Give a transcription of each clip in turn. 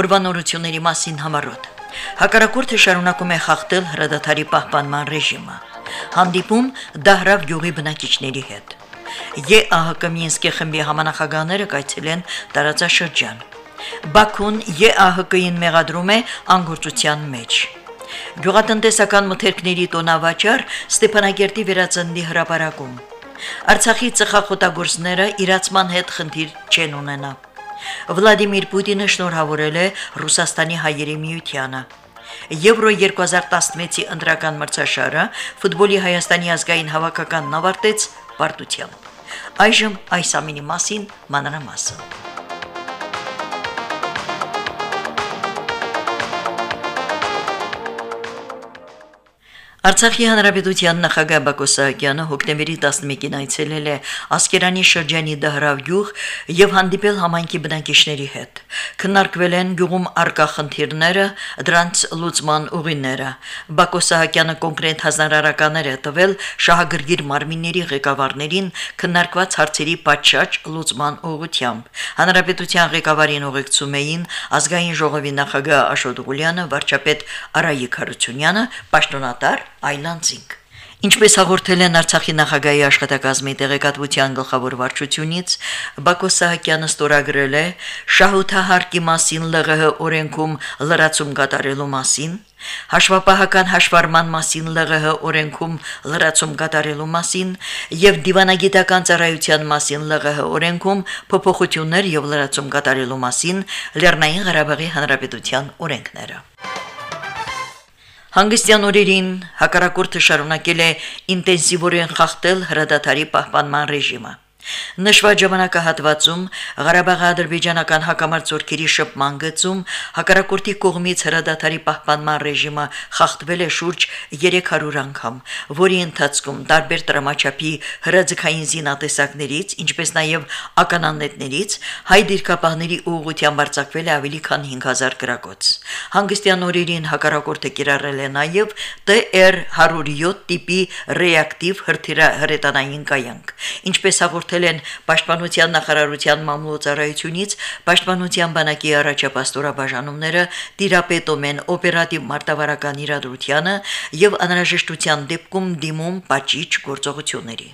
օրվանորությունների մասին համարոտ։ Հակառակորդը շարունակում է խախտել հրադադարի պահպանման ռեժիմը։ Հանդիպում Դահրավ գյուղի բնակիչների հետ։ ԵԱՀԿ Մինսկի խմբի համանախագահները կայցելեն տարածաշրջան։ Բաքուն ԵԱՀԿ-ին մեղադրում է անգործության մեջ։ Գյուղատնտեսական մթերքների տոնավաճառ Ստեփանագերտի վերածնդի հրապարակում։ Արցախի ծխախոտագործները իրացման հետ խնդիր չեն ունենա։ Վլադիմիր Պուտինը շնորհավորել է Ռուսաստանի հայերի միությանը։ Եվրո 2016-ի ընտրական մրցաշարը ֆուտբոլի Հայաստանի ազգային հավաքականն ավարտեց պարտությամբ։ Այժմ այս ամինի մասին մանրամասն։ Արցախի հանրապետության նախագահ Բակո Սահակյանը հոկտեմբերի 11-ին այցելել է Ասկերանի շրջանի Դահրավ գյուղ եւ հանդիպել համայնքի բնակիչների հետ։ Քննարկվել են գյուղում արկա խնդիրները, դրանց լուծման ուղիները։ Բակո Սահակյանը կոնկրետ հանրարարականներ է տվել շահագրգիռ մարմինների ղեկավարներին քննարկված հարցերի պատշաճ լուծման ուղղությամբ։ Հանրապետության ղեկավարին ուղեկցում էին ազգային ժողովի նախագահ Աշոտ Ղուլյանը, վարչապետ Արայիկ Հարությունյանը, պաշտոնատար Այլանդզինգ Ինչպես հաղորդել են Արցախի նախագահի աշխատակազմի տեղեկատվության գլխավոր վարչությունից, Բակո Սահակյանը ստորագրել է շահութահարկի մասին ԼՂՀ օրենքում լրացում կատարելու մասին, հաշվապահական հաշվառման մասին ԼՂՀ օրենքում լրացում կատարելու մասին եւ դիվանագիտական ծառայության մասին ԼՂՀ օրենքում փոփոխություններ եւ լրացում կատարելու մասին Լեռնային Ղարաբաղի Հանրապետության օրենքները։ Հանգստյան օրերին հակառակորդը շարունակել է ինտենսիվորեն խախտել հրադադարի պահպանման ռեժիմը։ Նշված ժամանակահատվածում Ղարաբաղի ադրբեջանական հակամարտությունների շփման գծում հակառակորդի կողմից հրադադարի պահպանման ռեժիմը խախտվել է շուրջ 300 անգամ, որի ընթացքում տարբեր տրամաչափի հրաձգային զինատեսակներից, ինչպես նաև ականանետներից հայ դիրքապահների ուղղությամբ արձակվել է ավելի քան 5000 գրակոց։ Հանգստյան օրերին հակառակորդը կիրառել է նաև TR 107 տիպի ռեակտիվ հրթիռահրետանային կայանք։ Ինչպես հաղորդել են Պաշտպանության նախարարության մամուլոցարայությունից, Պաշտպանության բանակի առաջապատстоրաբաժանումները տիրապետում են օպերատիվ մարտավարական իրադրությանը եւ անհրաժեշտության դեպքում դիմում պատիճ գործողությունների։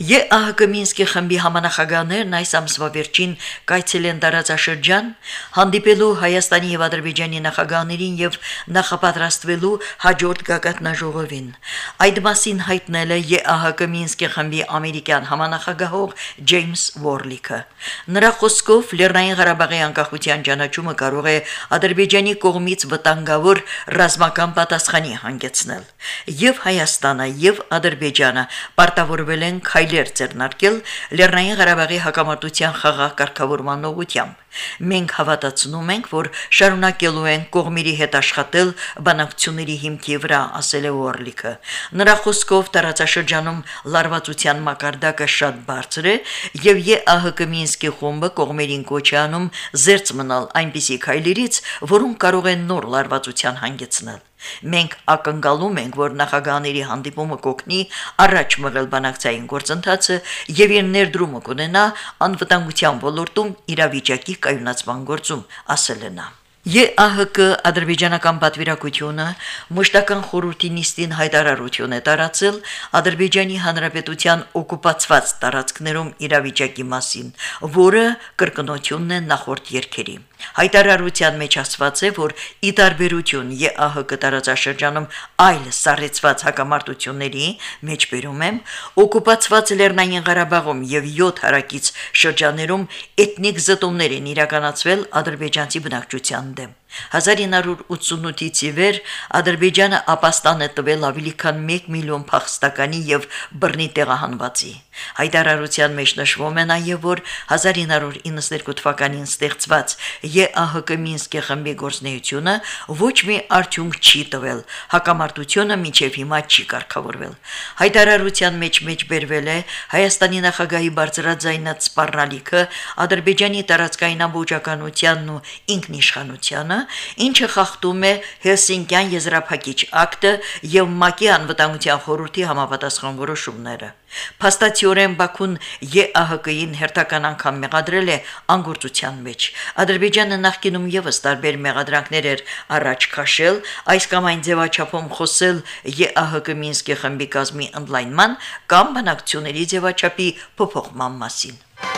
ԵԱՀԿ Մինսկի խմբի համանախագահներն այս ամսվա վերջին կայցել են տարածաշրջան, հանդիպելու Հայաստանի եւ Ադրբեջանի նախագահներին եւ նախապատրաստվելու հաջորդ գագաթնաժողովին։ Այդ մասին հայտնել է ԵԱՀԿ Մինսկի խմբի ամերիկյան համանախագահող Ջեյմս Վորլիկը։ Նրա խոսքով Լեռնային Ղարաբաղի անկախության ճանաչումը կարող է Ադրբեջանի կողմից վտանգավոր ռազմական պատասխանի հանգեցնել։ Եվ Հայաստանը եւ Ադրբեջանը պարտավորվել են քայլ քայլեր ձեռնարկել Լեռնային Ղարաբաղի հակամարտության խաղաղ կարգավորման ուղղությամբ։ Մենք հավատացնում ենք, որ շարունակելու են կողմերի հետ աշխատել բանակցությունների հիմքի վրա, ասել է Օրլիկը։ Նրա խոսքով տարածաշրջանում լարվածության մակարդակը շատ բարձր է եւ ԵԱՀԿ Մինսկի խումբը կողմերին կոչ է անում զերծ մնալ այնպիսի քայլերից, որոնք կարող են նոր լարվածության հանգեցնել։ Մենք ակնկալում ենք, որ նախագահների հանդիպումը կօգնի առաջ մղել բանակցային գործընթացը եւ իր ներդրումը կունենա անվտանգության ոլորտում իրավիճակի կայունացման գործում, ասել է նա. ԵԱՀԿ ադրբեջանական պատվիրակությունը մշտական խորհրդի նիստին հայտարարություն է տարածել Ադրբեջանի Հանրապետության օկուպացված տարածքներում իրավիճակի մասին, որը կրկնությունն է նախորդ երկերի։ Հայտարարության մեջ ասված է, որ ի տարբերություն ԵԱՀԿ տարածաշրջանում այլ սառեցված հակամարտությունների մեջ բերում եմ, օկուպացված Լեռնային Ղարաբաղում եւ 7 հարակից շրջաններում էթնիկ զտումներ են իրականացվել ադրբեջանցի բնակչության դեմ։ 1988-ից ի վեր Ադրբեջանը ապաստան է տվել ավելի քան 1 միլիոն փախստականի եւ բռնի տեղահանվածի։ Հայտարարության մեջ նշվում է նաև, որ 1992 թվականին ստեղծված ԵԱՀԿ Մինսկի խմբի գործնեությունը ոչ մի արդյունք չի տվել, հակամարտությունը մինչև հիմա չի կարգավորվել։ Հայտարարության մեջ մեջբերվել է Հայաստանի նախագահի բարձրաձայնած սպառնալիքը Ադրբեջանի տարածքային ամբողջականությանն ու ինքնիշխանությանը, ինչը խախտում է Հելսինկյան եզրափակիչ ակտը եւ ՄԱԿ-ի անվտանգության խորհրդի համապատասխան որոշումները։ Փաստացիորեն Բաքուն ԵԱՀԿ-ին հերթական անգամ մեղադրել է անգործության մեջ։ Ադրբեջանը նախկինում եւս տարբեր մեղադրանքներ էր առաջ քաշել, այս կամ այն ձևաչափում խոսել ԵԱՀԿ Մինսկի խմբի կազմի ընդլայնման կամ բանակցությունների ձևաչափի փոփոխման մասին։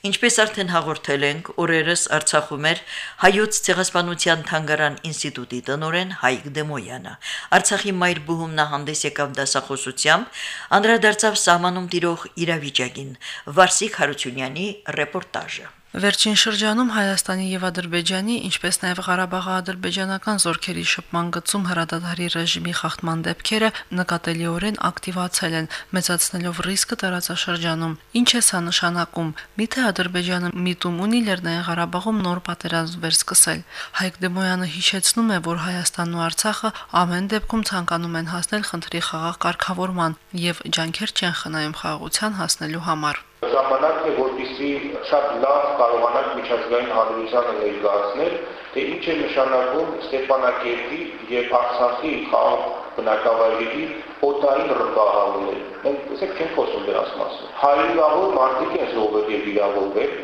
Ինչպես արդեն հաղորդել ենք, օրերս Արցախում էր հայոց ցեղասպանության թանգարան ինստիտուտի տնօրեն Հայկ Դեմոյանը։ Արցախի մայր բուհում նա հանդես եկավ դասախոսությամբ, անդրադարձավ սահմանում տիրող իրավիճակին։ Վարսիկ Հարությունյանի ռեպորտաժը։ Վերջին շրջանում Հայաստանի եւ Ադրբեջանի, ինչպես նաեւ Ղարաբաղի ադրբեջանական զորքերի շփման գծում հրադադարի ռեժիմի խախտման դեպքերը նկատելիորեն ակտիվացել են, մեծացնելով ռիսկը տարածաշրջանում։ Ինչ է սա նշանակում։ Միթե Ադրբեջանը միտում ունի Լեռնային Ղարաբաղում նոր պատերազմ վերսկսել։ Հայկ Դեմոյանը հիշեցնում է, որ Հայաստանն ու Արցախը ամեն դեպքում ցանկանում են հասնել խնդրի խաղաղ կարգավորման եւ ջանքեր չեն խնայում խաղաղության հասնելու համար ժամանակն է, որպեսզի շատ լավ կարողանանք միջազգային հանրությանը ներկայացնել, թե ինչ է նշանակում Ստեփանակերտի եւ Արցախի խաղ բնակավայրերի օտային ռմբահարումներ։ Մենք ասեք չենք խոսում դրանց մասին։ Հարյուրավոր մարդիկ են զոհվել եւ վիրավորվել,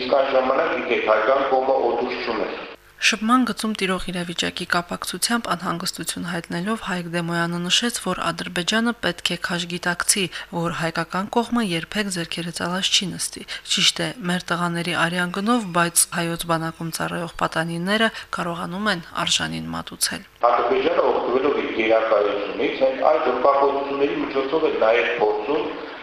իսկ այն ժամանակ իհեք հայկան կողմը օդուշ չուներ։ Շփման գծում տիրող իրավիճակի կապակցությամբ անհանգստություն հայտնելով Հայկ Դեմոյանը նշեց, որ Ադրբեջանը պետք է քաշգիտակցի, որ հայկական կողմը երբեք ձերքերը ցալած չի նստի։ Ճիշտ է, մեր տղաների արյան գնով, բայց հայոց բանակում ծառայող պատանիները կարողանում են արժանին մատուցել։ Ադրբեջանը օգտվելով իր գերակայությունից, հենց այդ ուրբակոծությունների միջոցով է նաև փորձում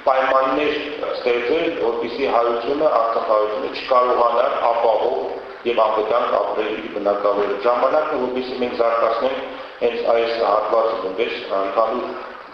պայմաններ ստեղծել, որպեսզի հայությունը, Արցախայությունը չկարողանար ապահով եւ անվտանգ ապրելի բնակավայր։ Ժամանակն է, որպեսզի մենք զարգացնենք հենց այս հատվածը, որպես ընդհանուր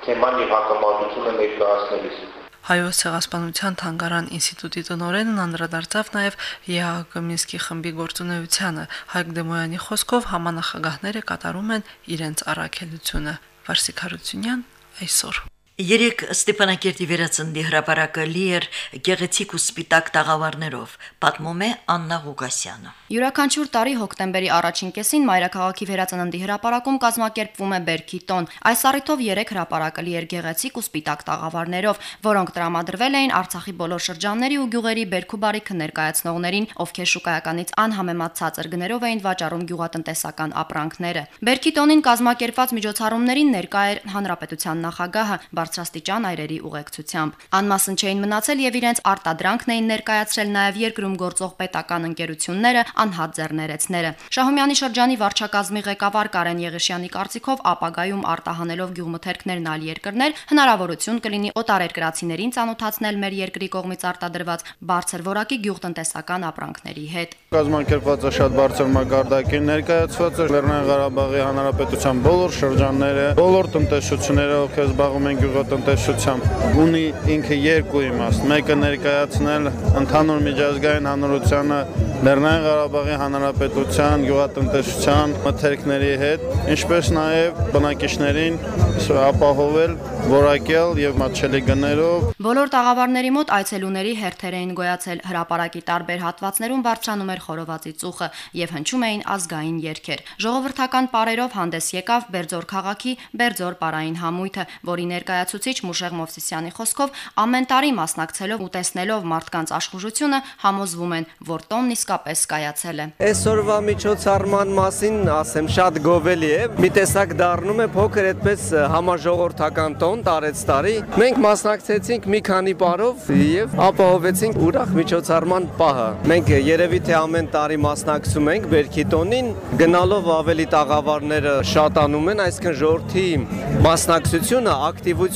թեման եւ հակամարտությունը ներկայացնելիս։ Հայոց ցեղասպանության թանգարան ինստիտուտի տնօրենն անդրադարձավ նաև ԵԱՀԿ Մինսկի խմբի գործունեությանը։ Հայկ Դեմոյանի խոսքով համանախագահները կատարում են իրենց առաքելությունը։ Վարսիկ Հարությունյան այսօր Երեք Ստեփանակերտի վերածնդի հրապարակը լի էր գեղեցիկ ու սպիտակ տաղավարներով, պատմում է Աննա Ղուկասյանը։ Յուրաքանչյուր տարի հոկտեմբերի առաջին կեսին Մայրաքաղաքի վերածննդի հրապարակում կազմակերպվում է Բերքի տոն։ Այս առիթով երեք հրապարակը լի էր գեղեցիկ ու սպիտակ տաղավարներով, որոնք տրամադրվել էին Արցախի բոլոր շրջանների ու գյուղերի Բերքու բարիքը ներկայացնողներին, ովքեր շուկայականից անհամեմատ ցածր գներով էին վաճառում գյուղատնտեսական ապրանքները։ Բերքի տոնին կազմակերպված միջոցառումներին ներկա էր հանրապետության նախագահը բարձրաստիճան այրերի ուղեկցությամբ։ Անմասն չէին մնացել եւ իրենց արտադրանքն էին ներկայացրել նաեւ երկրում գործող պետական ընկերությունները, անհատ ձեռներեցները։ Շահումյանի շրջանի վարչակազմի ղեկավար Կարեն Եղիշյանի կարծիքով ապագայում արտահանելով գյուղմթերքներն այլ երկրներ հնարավորություն կլինի օտարերկրացիներին ծանոթացնել մեր երկրի կողմից արտադրված բարձր որակի գյուղտնտեսական ապրանքների հետ։ Կազմակերպվածը շատ բարձր մակարդակին ներկայացված է Լեռնային Ղարաբաղի Հանրապետության բոլոր շրջանները, բոլոր տնտեսությունները, ովքեր զբաղվում են գյուղ գյուղատնտեսությամբ ունի ինքը երկու իմաստ։ Մեկը ներկայացնել ընդհանուր միջազգային հանրությանը Լեռնային Ղարաբաղի Հանրապետության գյուղատնտեսության մթերքների հետ, ինչպես նաև բնակիչներին ապահովել որակյալ եւ մատչելի գներով։ Բոլոր տաղավարների մոտ այցելուների հերթեր էին գոյացել հրաապարակի տարբեր հատվածներում բարձրանում էր խորովածի ծուխը եւ հնչում էին ազգային երգեր։ Ժողովրդական պարերով հանդես եկավ Բերձոր քաղաքի Բերձոր պարային համույթը, որի ներկայացուցիչ Մուշեղ Մովսիսյանի խոսքով ամեն տարի մասնակցելով ու տեսնելով մարդկանց աշխուժությունը համոզվում են, որ տոնն իսկապես կայացել է։ Այսօրվա միջոցառման մասին ասեմ շատ գովելի է։ Մի տեսակ դառնում է փոքր այդպես համաժողովրդական տոն տարեց տարի։ Մենք մասնակցեցինք մի քանի բարով եւ ապահովեցինք ուրախ միջոցառման պահը։ Մենք երևի թե ամեն տարի մասնակցում ենք Բերքի տոնին, գնալով ավելի տաղավարները շատանում են, այսինքն ժողովրդի մասնակցությունը, ակտիվությունը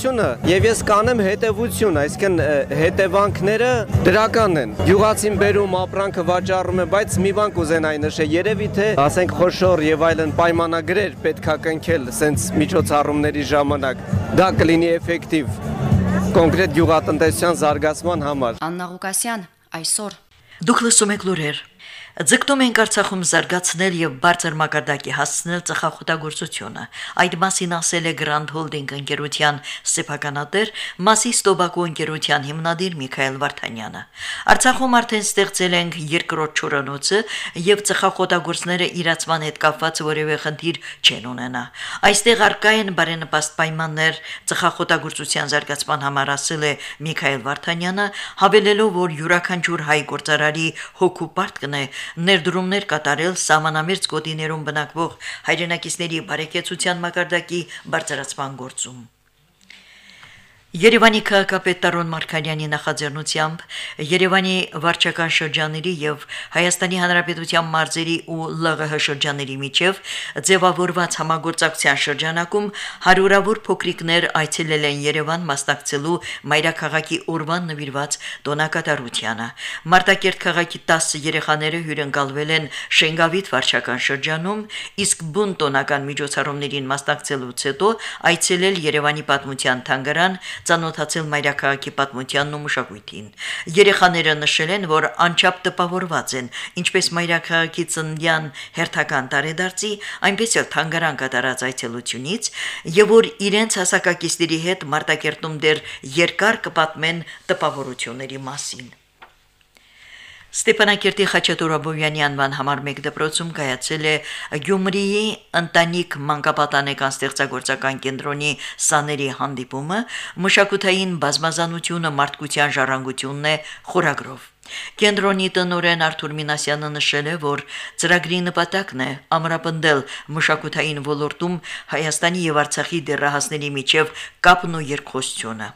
եւ ես կանեմ հետեւություն, այսինքն հետևանքները դրական են։ Գյուղացին բերում ապրանքը վաճառ ներառում է, բայց մի բան կուզենայի նշել, երևի թե ասենք խոշոր եւ այլն պայմանագրեր պետքա կնքել սենց միջոցառումների ժամանակ։ Դա կլինի էֆեկտիվ կոնկրետ գյուղատնտեսության զարգացման համար։ Աննա Ղուկասյան այսօր Դուք լսում եք լուրեր։ Ձգտում ենք Արցախում զարգացնել եւ բարձր մակարդակի հասցնել ծխախոտագործությունը։ Այդ մասին ասել է Grand Holding ընկերության սեփականատեր Մասի Ստոբակու ընկերության հիմնադիր Միքայել Վարդանյանը։ Արցախում արդեն ստեղծել ենք երկրորդ չորանոցը եւ ծխախոտագործները իրացման հետ կապված որևէ խնդիր չեն ունենա։ Այստեղ արկա են բարենպաստ պայմաններ ծխախոտագործության զարգացման համար ասել է Միքայել Վարդանյանը, հավելելով, որ յուրաքանչյուր հայ գործարարի հոգու պարտքն է ներդրումներ կատարել սահմանամերձ գոտիներում բնակվող հայրենակիցների բարեկեցության մակարդակի բարձրացման գործում։ Երևանի քաղաքապետ Տարոն Մարկարյանի նախաձեռնությամբ Երևանի վարչական շրջանների եւ Հայաստանի Հանրապետության մարզերի ու ԼՂՀ շրջանների միջև ձևավորված համագործակցության շրջանակում հարյուրավոր փոքրիկներ այցելել են Երևան մասնակցելու Մայրաքաղաքի օրվան նվիրված տոնակատարությանը։ Մարտակերտ քաղաքի 10 երեխաները հյուրընկալվել են Շենգավիթ վարչական շրջանում, իսկ բուն տոնական միջոցառումներին մասնակցելուց հետո այցելել Երևանի պատմության թանգարան ծանոթացել մայրաքաղաքի պատմությանն ու մշակույթին։ Երեխաները նշել են, որ անչափ տպավորված են ինչպես մայրաքաղաքի ծննդյան հերթական տարեդարձի, այնպես էլ թանգարան կատարած այցելությունից, եւ որ իրենց հասակակիցների հետ Մարտակերտում դեռ երկար կպատմեն տպավորությունների մասին։ Ստեփանակերտի Խաչատուր Աբովյանի անվան համար 1 դպրոցում կայացել է Գյումրիի ընտանիք մանկապատանեկան ստեղծագործական կենտրոնի սաների հանդիպումը, մշակութային բազմազանությունը մարդկության ժառանգությունն է խորագրով։ Կենտրոնի տնօրեն Արթուր Մինասյանը նշել է, որ ծրագրի նպատակն է ամրապնդել մշակութային ոլորտում Հայաստանի եւ Արցախի դերահասների միջև կապն ու երկխոսությունը։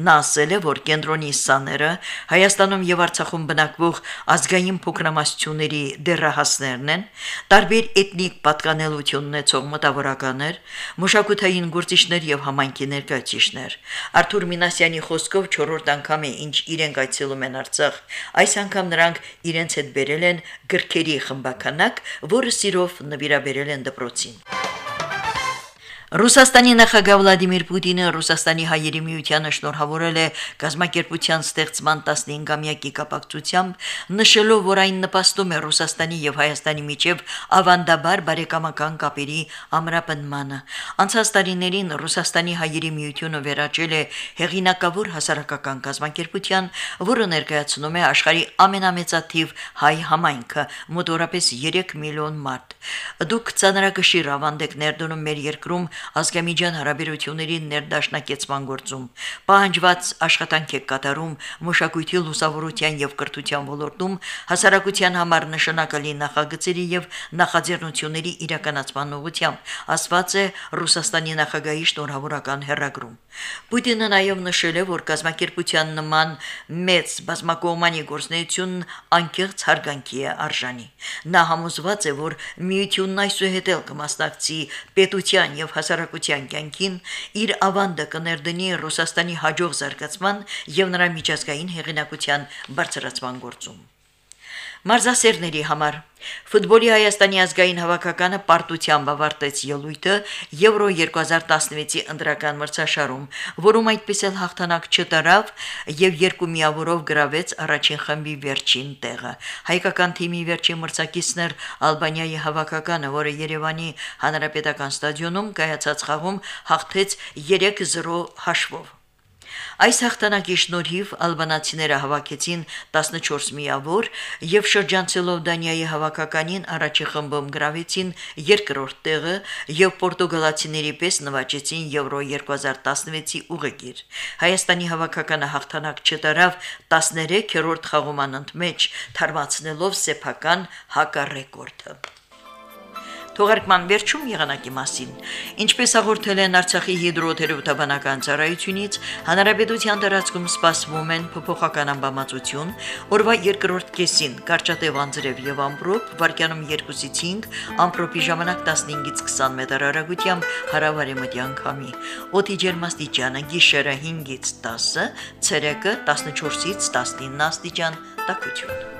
Նա ասել է, որ կենտրոնի սաները Հայաստանում եւ Արցախում բնակվող ազգային փոքրամասնությունների դերահասներն են, տարբեր էթնիկ պատկանելություն ունեցող մտավորականներ, մշակութային գործիչներ եւ համայնքի ներկայացիչներ։ Արթուր Մինասյանի խոսքով 4-րդ անգամ է, ինչ իրենք այցելում են Արցախ։ Այս անգամ նրանք իրենց հետ բերել են գրքերի խմբականակ, որը սիրով նվիրաբերել են դպրոցին։ Ռուսաստանի նախագահ Վլադիմիր Պուտինը Ռուսաստանի հայերի միությանը շնորհավորել է գազམ་ակերպության ստեղծման 15-ամյակի կապակցությամբ, նշելով, որ այն նպաստում է Ռուսաստանի եւ Հայաստանի միջև ավանդաբար բարեկամական կապերի ամրապնմանը։ Անցած տարիներին Ռուսաստանի հայերի միությունը վերաճել է հեղինակավոր հասարակական գազམ་ակերպության, որը ներկայացնում է աշխարհի ամենամեծաթիվ հայ համայնքը՝ մոտորապես 3 միլիոն մարդ։ Դուք ցանրակշիռ ավանդեք ներդնում մեր երկրում ազգամիջյան հարաբերությունների ներդաշնակեցման գործում։ Պահանջված աշխատանք է կատարում մշակույթի լուսավորության եւ կրթության ոլորտում հասարակության համար նշանակալի նախագծերի եւ նախաձեռնությունների իրականացման ուղղությամբ, ասված է Ռուսաստանի նախագահի շնորհավորական հերագրում։ Պուտինը նաև նշել է, որ կազմակերպության նման մեծ բազմակողմանի գործնեությունն անկեղծ հարգանքի է արժանի։ Նա համոզված է, որ միությունն այսուհետ կմասնակցի պետության եւ հասարակության կյանքին իր ավանդը կներդնի Ռուսաստանի հաջող զարգացման եւ նրա միջազգային հեղինակության բարձրացման գործում։ Մարզասերների համար Ֆուտբոլի Հայաստանի ազգային հավաքականը պարտությամբ ավարտեց ելույթը Եվրո 2016-ի ընտրական մրցաշարում, որում այդպես էլ հաղթանակ չտարավ եւ երկու միավորով գրավեց առաջին խմբի վերջին տեղը։ Հայկական թիմի վերջին մրցակիցն էր Ալբանիայի հավաքականը, որը Երևանի Հանրապետական ստադիոնում կայացած խաղում հաղթեց 3-0 հաշվով։ Այս հաղթանակի շնորհիվ ալբանացիները հավաքեցին 14 միավոր եւ շրջանցելով Դանիայի հավաքականին առաջի խմբում գրավեցին երկրորդ տեղը եւ պորտուգալացիների պես նվաճեցին Եվրո 2016-ի ուղեգիր։ Հայաստանի հավաքականը հաղթանակ չտարավ 13-րդ խաղոման ընդմեջ, թարմացնելով սեփական հակառեկորդը։ Թողարկման վերջում եղանակի մասին։ Ինչպես հաղորդել են Արցախի հիդրոթերապևտաբանական ծառայությունից, հանրապետության տարածքում սպասվում են փոփոխական ամբամածություն, օրվա երկրորդ կեսին կարճատև անձրև եւ ամպրոպ, վարկյանում 2-ից 5, ամպրոպի ժամանակ 15-ից 20 մետր հեռագությամբ հարավարեմտյան քամի։ Օդի ջերմաստիճանը գիշերը 5-ից 10, ցերեկը 14-ից 19 աստիճան տաքություն։